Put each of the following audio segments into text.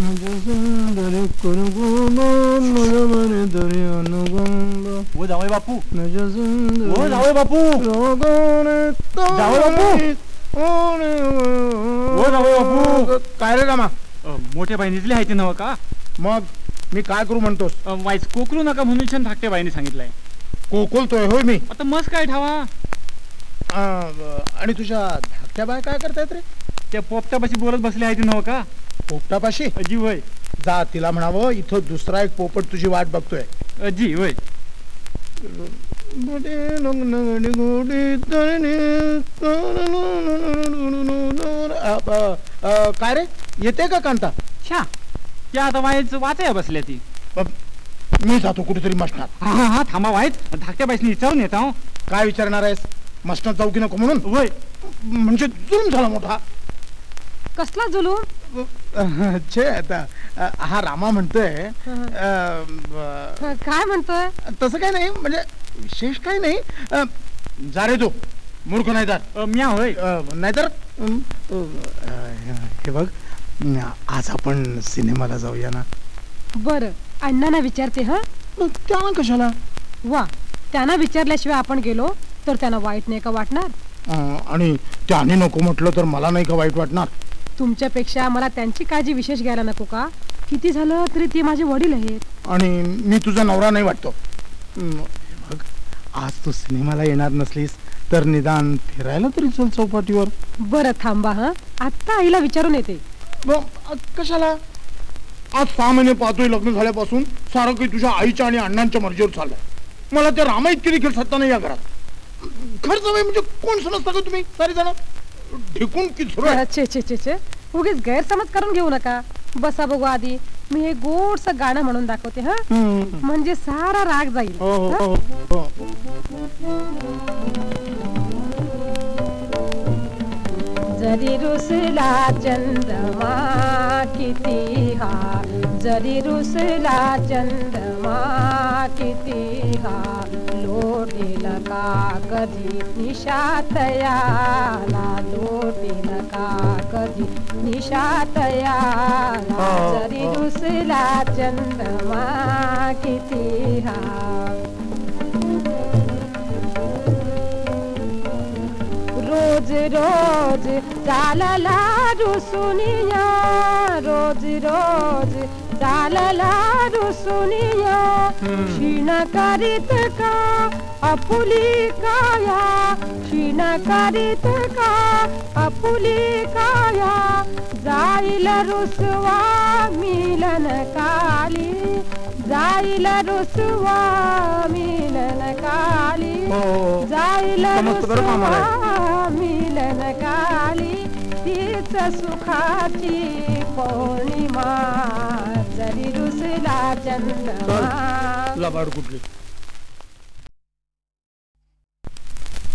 सुंदरी कुरकुंब हो बापू माझ्या बापू बापू. बापू. काय रे मोठ्या बहिणीतली आहे ती नव का मग मी काय करू म्हणतोस वाईस कोकरू नका म्हणून छान धाकट्या बाईने सांगितलंय कोकोलतोय होय मी आता मस्त काय ठावा आणि तुझ्या धाकट्या बाय काय करतायत रे त्या पोपट्यापाशी बोलत बसले आहे ती नव का पोपटापाशी? अजी वय. जा तिला म्हणावं इथं दुसरा एक पोपट तुझी वाट बघतोय. अजी वय. काय रे? येते का कांता? छा त्या आता वाईच वाचाया बसल्या ती. मी जातो कुठेतरी मसणात हा हा हा थांबा वाईट धाकट्या बाईसनी विचारून येता हो. काय विचारणार आहेस? मसणात जाऊ की नको म्हणून? वय. म्हणजे जुलूम झाला मोठा. कसला जुलूम? छे आता हा रामा म्हणतोय. अ, ह, काय म्हणतोय? तसं काही नाही म्हणजे विशेष काही नाही. अ, जा रे तू. मूर्ख नाही तर. म्या होय. नाहीतर अम, अ, हे बघ आज आपण सिनेमाला जाऊया ना. बर अण्णांना विचारते हा? त्या कशाला? वा त्यांना विचारल्याशिवाय आपण गेलो तर त्यांना वाईट नाही का वाटणार? अ, आणि त्याने नको म्हटलं तर मला नाही का वाईट वाटणार? तुमच्यापेक्षा मला त्यांची काळजी विशेष घ्यायला नको का? किती झालं तरी ते माझे वडील आहेत. आणि मी तुझा नवरा नाही वाटतो. बघ आज तू सिनेमाला येणार नसलीस तर निदान फिरायला तरी चल चौपाटीवर. बरं थांबा हा? आत्ता आईला विचारून येते. कशाला? आज सहा महिने पाहतोय लग्न झाल्यापासून सारं काही तुझ्या आईच्या आणि अण्णांच्या मर्जीवर चाललंय. मला त्या रामा इतकी देखील सत्ता नाही या घरात. खरंच म्हणजे कोण समजता का तुम्ही? सारे जण? ढिकून छे छे छे छे. उगीच गैरसमज करून घेऊ नका. बसा बघू आधी. मी हे गोडसं गाणं म्हणून दाखवते हा? म्हणजे सारा राग जाईल. हं? हो हो. जरी रुसला चंद्रमा किती हा जरी रुसला चंद्रमा किती हा लोटेल का कधी निशातयाला लोटेल का कधी निशातयाला जरी रुसला चंद्रमा किती हा रोज रोज चालला रुसुनिया रोज रोज चालला रुसुनिया क्षीण करीत का अपुली काया क्षीण करीत का अपुली काया जाईल रुसवा मिलन काली जाईल रुसवा मिलन काली हो. जाईल बरं का आम्हाला? रुसवा मिलन काली तीच सुखाची पौर्णिमा लबाड कुठली?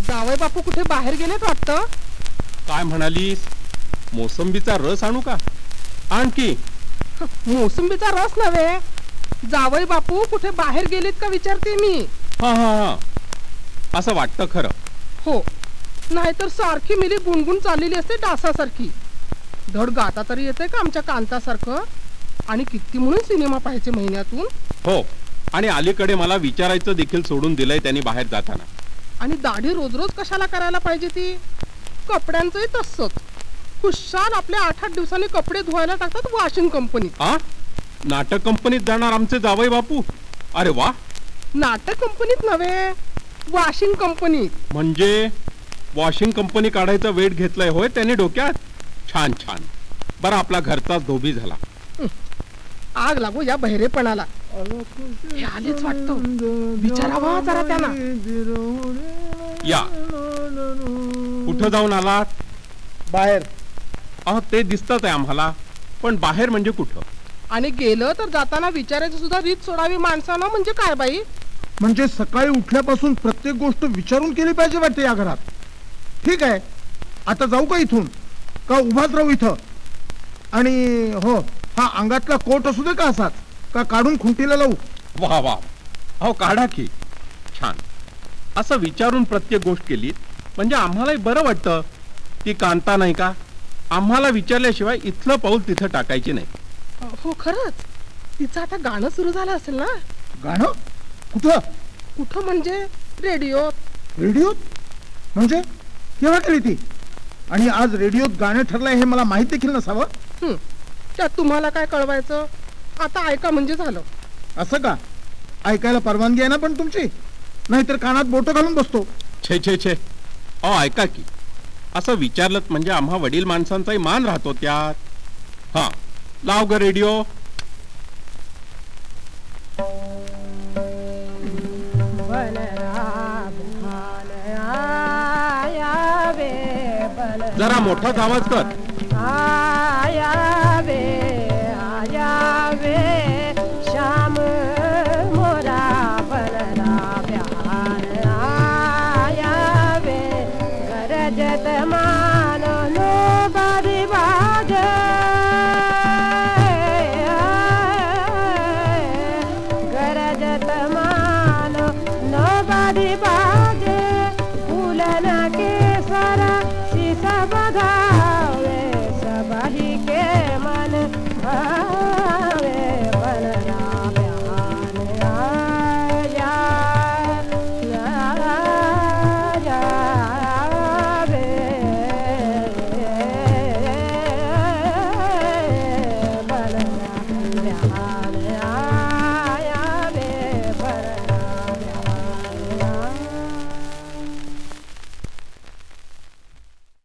जावई बापू कुठे बाहेर गेलेत वाटतं? काय म्हणालीस? मोसंबीचा रस आणू का? आणखी? मोसंबीचा रस नव्हे. जावई बापू कुठे बाहेर गेलेत का विचारते मी. हा हा हा. असं वाटतं खरं. हो. नाहीतर सारखी मिली गुणगुण चाललेली असते डासासारखी. धड गाता तरी येते का आमच्या कांतासारखं? आणि किती म्हणून सिनेमा पाहायचे महिन्यातून? हो. आणि अलीकडे मला विचारायचं देखील सोडून दिलंय त्यांनी बाहेर जाताना. आणि दाढी रोज रोज कशाला करायला पाहिजे ती? कपड्यांचंही तसंच. खुशाल आपल्या आठ आठ दिवसांनी कपडे धुवायला टाकतात वॉशिंग कंपनीत आ? नाटक कंपनीत जाणार आमचे जावई बापू? अरे वा! नाटक कंपनीत नव्हे वॉशिंग कंपनीत. म्हणजे वॉशिंग कंपनी काढायचा वेट घेतलाय होय त्याने डोक्यात? छान छान. बरं आपला घरचाच धोबी झाला. आग लागू या बहिरेपणाला. हे आलेच वाटतं. विचारावा जरा त्यांना या. कुठं जाऊन आलात? बाहेर. अहो ते दिसतच आहे आम्हाला. पण बाहेर म्हणजे कुठं? आणि गेलं तर जाताना विचारायचं सुद्धा रीत सोडावी माणसानं म्हणजे काय बाई? म्हणजे सकाळी उठल्यापासून प्रत्येक गोष्ट विचारून केली पाहिजे वाटते या घरात. ठीक आहे. आता जाऊ का इथून? का उभाच राहू इथं? आणि हो. हा अंगातला कोट असू दे का असाच? का काढून खुंटीला लावू? वा वा अहो काढा की. छान. असं विचारून प्रत्येक गोष्ट केली म्हणजे आम्हालाही बरं वाटतं. ती कांता नाही का? आम्हाला विचारल्याशिवाय इथलं पाऊल तिथं टाकायची नाही. हो खरंच. तिचं आता गाणं सुरू झालं असेल ना? गाणं? कुठं? कुठं म्हणजे? रेडिओ रेडिओत? म्हणजे? केव्हा केली ती? आणि आज रेडिओत गाणं ठरलंय हे मला माहीत देखील नसावं? त्यात तुम्हाला काय कळवायचं? आता ऐका म्हणजे झालं. असं का? ऐकायला परवानगी आहे ना पण तुमची? नाहीतर कानात बोट घालून बसतो. छे छे छे. अहो ऐका की. असं विचारलं म्हणजे आम्हा वडील माणसांचाही मान राहतो त्यात. हा लाव ग रेडिओ. जरा मोठाच आवाज कर.